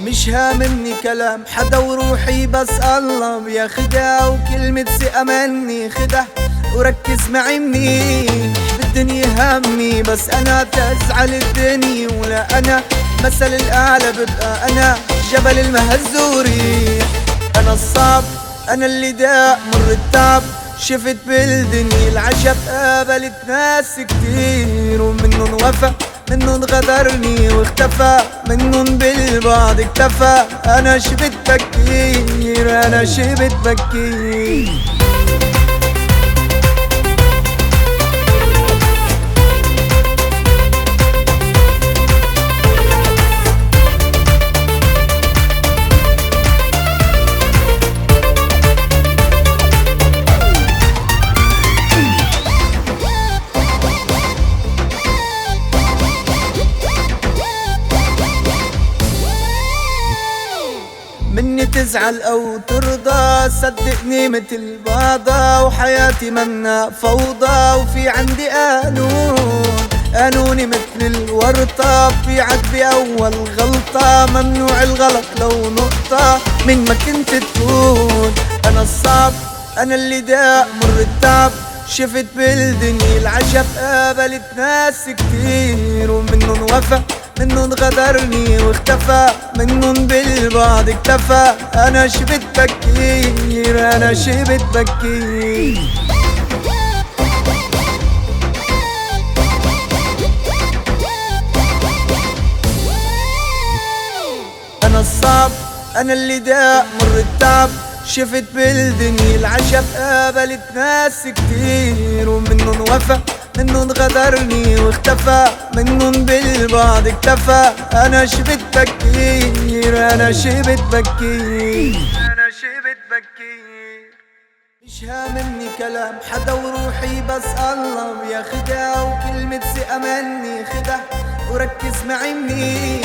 مش هاممني كلام حدا وروحي بس الله. بياخدها وكلمة ثقة مني خدها وركز معي منيح. بالدنيا همي بس أنا تزعل الدنيا ولا أنا مثل الأعلى ببقى أنا جبل المهزوري. أنا الصعب أنا اللي داق مر التعب شفت بالدنيا العجب قابلت ناس كتير ومنن وفى منن غدرني واختفى منن بالبعض اكتفى. أنا شبت بكير أنا شبت بكير. مني تزعل أو ترضى صدقني مثل بعضها وحياتي منا فوضى وفي عندي قانون. قانوني مثل الورطة في عد أول غلطة ممنوع الغلط لو نقطة. من ما كنت تكون أنا الصعب أنا اللي داق مر التعب. شفت بالدنيا العجب قابلت ناس كتير ومنن وفى منن غدرني واختفى منن بالبعض اكتفى. أنا شبت بكير أنا شبت بكير. أنا الصعب أنا اللي داق مر التعب. شفت بالدنيا العجب قابلت ناس كتير. ومنن وفى منن غدرني واختفى. منن بالبعض اكتفى. أنا شبت بكير أنا شبت بكير. أنا شبت بكير. مش هاممني كلام حدا وروحي بس الله. بياخدها وكلمة ثقة مني خدها وركز معي منيح.